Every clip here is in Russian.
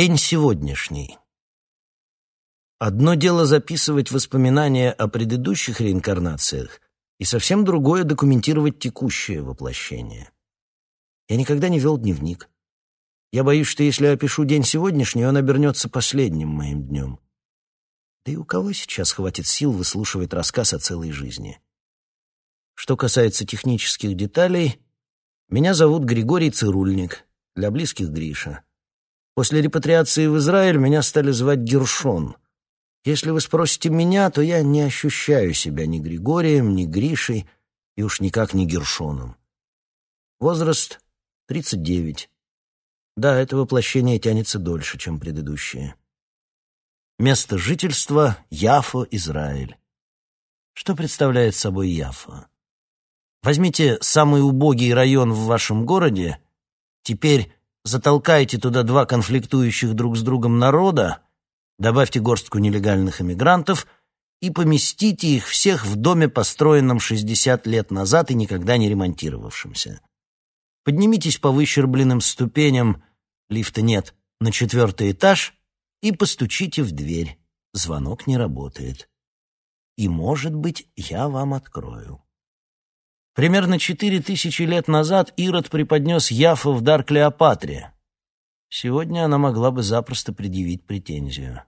День сегодняшний. Одно дело записывать воспоминания о предыдущих реинкарнациях, и совсем другое — документировать текущее воплощение. Я никогда не вел дневник. Я боюсь, что если опишу день сегодняшний, он обернется последним моим днем. Да и у кого сейчас хватит сил выслушивать рассказ о целой жизни? Что касается технических деталей, меня зовут Григорий Цирульник, для близких Гриша. После репатриации в Израиль меня стали звать Гершон. Если вы спросите меня, то я не ощущаю себя ни Григорием, ни Гришей, и уж никак не Гершоном. Возраст — 39. Да, это воплощение тянется дольше, чем предыдущее. Место жительства — Яфо, Израиль. Что представляет собой Яфо? Возьмите самый убогий район в вашем городе, теперь затолкайте туда два конфликтующих друг с другом народа, добавьте горстку нелегальных иммигрантов и поместите их всех в доме, построенном 60 лет назад и никогда не ремонтировавшемся. Поднимитесь по выщербленным ступеням, лифта нет, на четвертый этаж и постучите в дверь. Звонок не работает. И, может быть, я вам открою. Примерно четыре тысячи лет назад Ирод преподнес Яфу в дар Клеопатре. Сегодня она могла бы запросто предъявить претензию.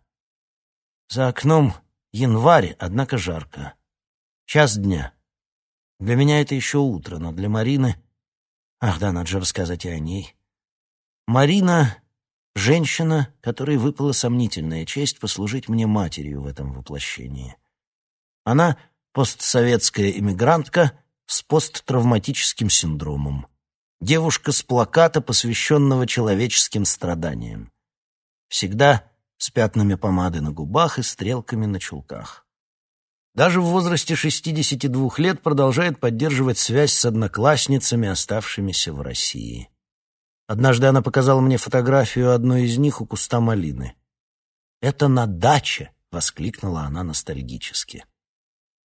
За окном январь, однако жарко. Час дня. Для меня это еще утро, но для Марины... Ах да, надо же рассказать и о ней. Марина — женщина, которой выпала сомнительная честь послужить мне матерью в этом воплощении. Она — постсоветская эмигрантка — с посттравматическим синдромом. Девушка с плаката, посвященного человеческим страданиям. Всегда с пятнами помады на губах и стрелками на чулках. Даже в возрасте 62 лет продолжает поддерживать связь с одноклассницами, оставшимися в России. Однажды она показала мне фотографию одной из них у куста малины. «Это на даче!» — воскликнула она ностальгически.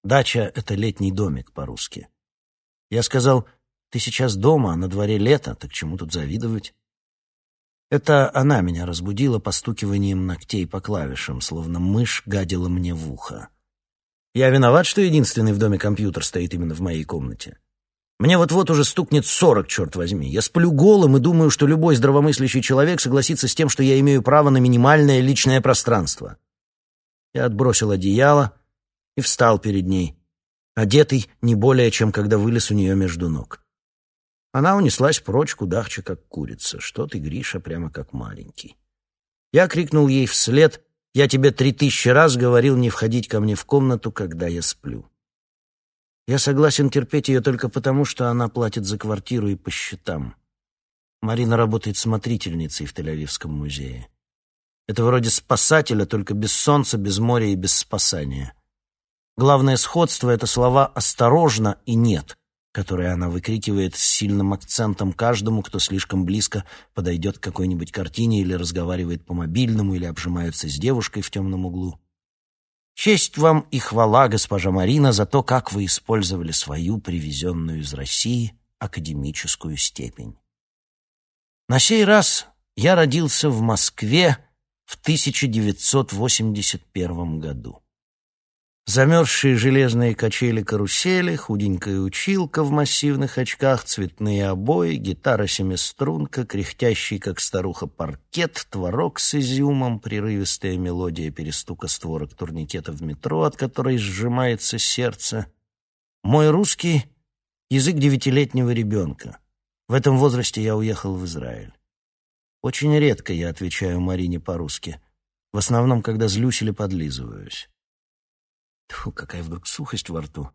Дача — это летний домик по-русски. Я сказал, ты сейчас дома, а на дворе лето, так чему тут завидовать? Это она меня разбудила постукиванием ногтей по клавишам, словно мышь гадила мне в ухо. Я виноват, что единственный в доме компьютер стоит именно в моей комнате. Мне вот-вот уже стукнет сорок, черт возьми. Я сплю голым и думаю, что любой здравомыслящий человек согласится с тем, что я имею право на минимальное личное пространство. Я отбросил одеяло и встал перед ней одетый не более, чем когда вылез у нее между ног. Она унеслась прочь, кудахча, как курица. Что ты, Гриша, прямо как маленький. Я крикнул ей вслед, «Я тебе три тысячи раз говорил не входить ко мне в комнату, когда я сплю». Я согласен терпеть ее только потому, что она платит за квартиру и по счетам. Марина работает смотрительницей в Тель-Авивском музее. Это вроде спасателя, только без солнца, без моря и без спасания. Главное сходство — это слова «осторожно» и «нет», которые она выкрикивает с сильным акцентом каждому, кто слишком близко подойдет к какой-нибудь картине или разговаривает по мобильному, или обжимаются с девушкой в темном углу. Честь вам и хвала, госпожа Марина, за то, как вы использовали свою привезенную из России академическую степень. На сей раз я родился в Москве в 1981 году. Замерзшие железные качели-карусели, худенькая училка в массивных очках, цветные обои, гитара-семиструнка, кряхтящий, как старуха, паркет, творог с изюмом, прерывистая мелодия перестука створок турникета в метро, от которой сжимается сердце. Мой русский — язык девятилетнего ребенка. В этом возрасте я уехал в Израиль. Очень редко я отвечаю Марине по-русски, в основном, когда злюсь или подлизываюсь. Тьфу, какая вдруг сухость во рту.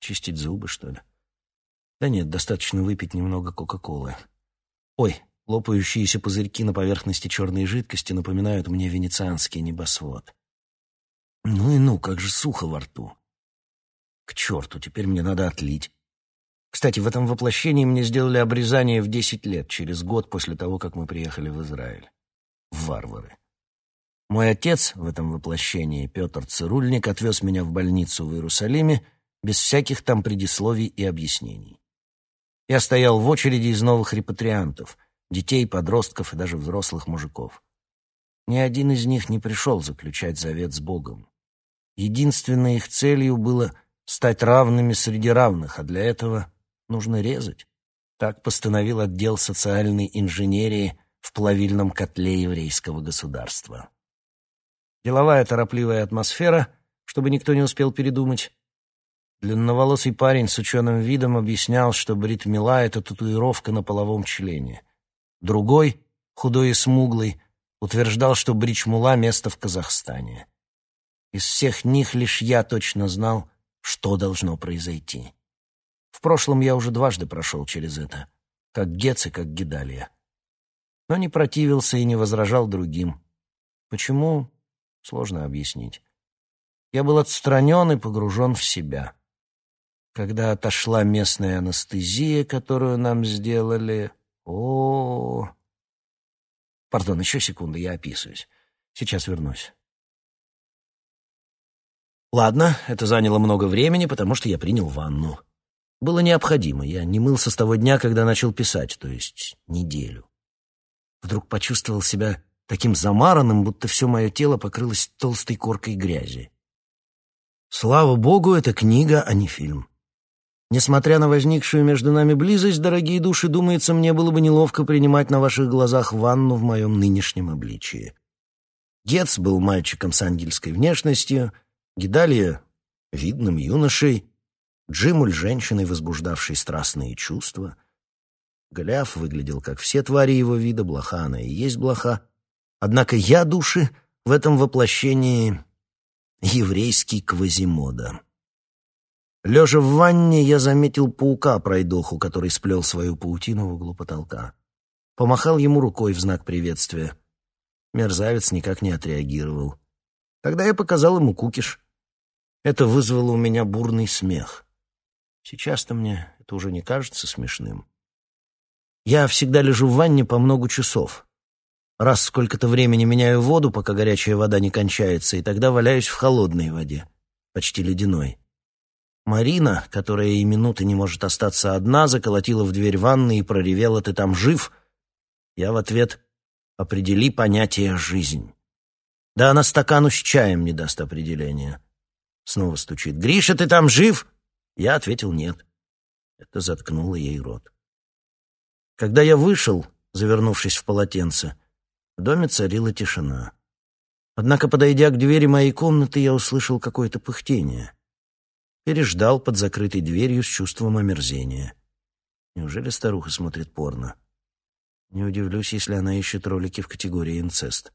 Чистить зубы, что ли? Да нет, достаточно выпить немного Кока-Колы. Ой, лопающиеся пузырьки на поверхности черной жидкости напоминают мне венецианский небосвод. Ну и ну, как же сухо во рту. К черту, теперь мне надо отлить. Кстати, в этом воплощении мне сделали обрезание в десять лет, через год после того, как мы приехали в Израиль. Варвары. Мой отец в этом воплощении, Петр Цирульник, отвез меня в больницу в Иерусалиме без всяких там предисловий и объяснений. Я стоял в очереди из новых репатриантов, детей, подростков и даже взрослых мужиков. Ни один из них не пришел заключать завет с Богом. Единственной их целью было стать равными среди равных, а для этого нужно резать. Так постановил отдел социальной инженерии в плавильном котле еврейского государства. Деловая торопливая атмосфера, чтобы никто не успел передумать. Длинноволосый парень с ученым видом объяснял, что бритмила — это татуировка на половом члене. Другой, худой и смуглый, утверждал, что бричмула — место в Казахстане. Из всех них лишь я точно знал, что должно произойти. В прошлом я уже дважды прошел через это, как Гец и как Гидалия. Но не противился и не возражал другим. Почему? Сложно объяснить. Я был отстранен и погружен в себя. Когда отошла местная анестезия, которую нам сделали... О. Пардон, еще секунду, я описываюсь. Сейчас вернусь. Ладно, это заняло много времени, потому что я принял ванну. Было необходимо, я не мылся с того дня, когда начал писать, то есть неделю. Вдруг почувствовал себя таким замаранным, будто все мое тело покрылось толстой коркой грязи. Слава богу, это книга, а не фильм. Несмотря на возникшую между нами близость, дорогие души, думается, мне было бы неловко принимать на ваших глазах ванну в моем нынешнем обличии. Гетц был мальчиком с ангельской внешностью, Гидалия — видным юношей, Джимуль — женщиной, возбуждавшей страстные чувства. Голиаф выглядел, как все твари его вида, блоха она и есть блоха, Однако я души в этом воплощении еврейский Квазимода. Лежа в ванне, я заметил паука-пройдоху, который сплел свою паутину в углу потолка. Помахал ему рукой в знак приветствия. Мерзавец никак не отреагировал. Тогда я показал ему кукиш. Это вызвало у меня бурный смех. Сейчас-то мне это уже не кажется смешным. Я всегда лежу в ванне по много часов. Раз сколько-то времени меняю воду, пока горячая вода не кончается, и тогда валяюсь в холодной воде, почти ледяной. Марина, которая и минуты не может остаться одна, заколотила в дверь ванны и проревела «Ты там жив?» Я в ответ «Определи понятие «жизнь». Да она стакану с чаем не даст определения. Снова стучит «Гриша, ты там жив?» Я ответил «Нет». Это заткнуло ей рот. Когда я вышел, завернувшись в полотенце, в доме царила тишина. Однако, подойдя к двери моей комнаты, я услышал какое-то пыхтение. Переждал под закрытой дверью с чувством омерзения. Неужели старуха смотрит порно? Не удивлюсь, если она ищет ролики в категории инцест.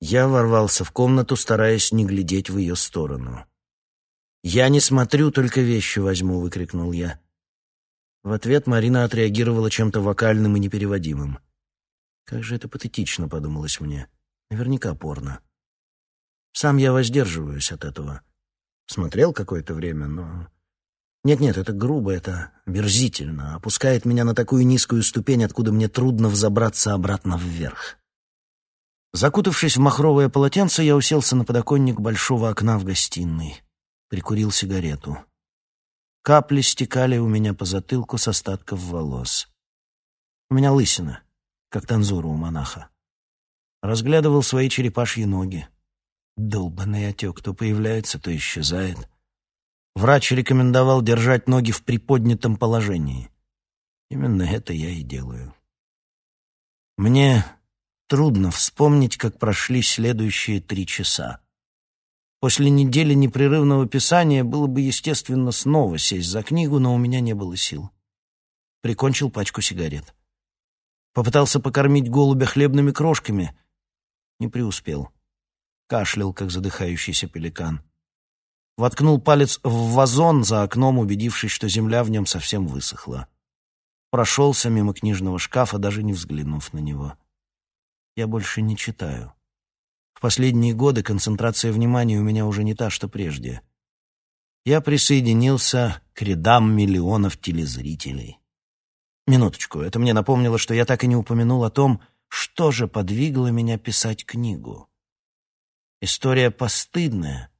Я ворвался в комнату, стараясь не глядеть в ее сторону. «Я не смотрю, только вещи возьму», — выкрикнул я. В ответ Марина отреагировала чем-то вокальным и непереводимым. Как же это патетично, подумалось мне. Наверняка порно. Сам я воздерживаюсь от этого. Смотрел какое-то время, но... Нет-нет, это грубо, это верзительно. Опускает меня на такую низкую ступень, откуда мне трудно взобраться обратно вверх. Закутавшись в махровое полотенце, я уселся на подоконник большого окна в гостиной. Прикурил сигарету. Капли стекали у меня по затылку с остатков волос. У меня лысина как танзура у монаха. Разглядывал свои черепашьи ноги. Долбанный отек то появляется, то исчезает. Врач рекомендовал держать ноги в приподнятом положении. Именно это я и делаю. Мне трудно вспомнить, как прошли следующие три часа. После недели непрерывного писания было бы, естественно, снова сесть за книгу, но у меня не было сил. Прикончил пачку сигарет. Попытался покормить голубя хлебными крошками. Не преуспел. Кашлял, как задыхающийся пеликан. Воткнул палец в вазон за окном, убедившись, что земля в нем совсем высохла. Прошелся мимо книжного шкафа, даже не взглянув на него. Я больше не читаю. В последние годы концентрация внимания у меня уже не та, что прежде. Я присоединился к рядам миллионов телезрителей. Минуточку, это мне напомнило, что я так и не упомянул о том, что же подвигло меня писать книгу. История постыдная,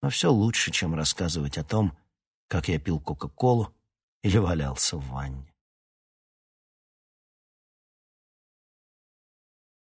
но все лучше, чем рассказывать о том, как я пил Кока-Колу или валялся в ванне.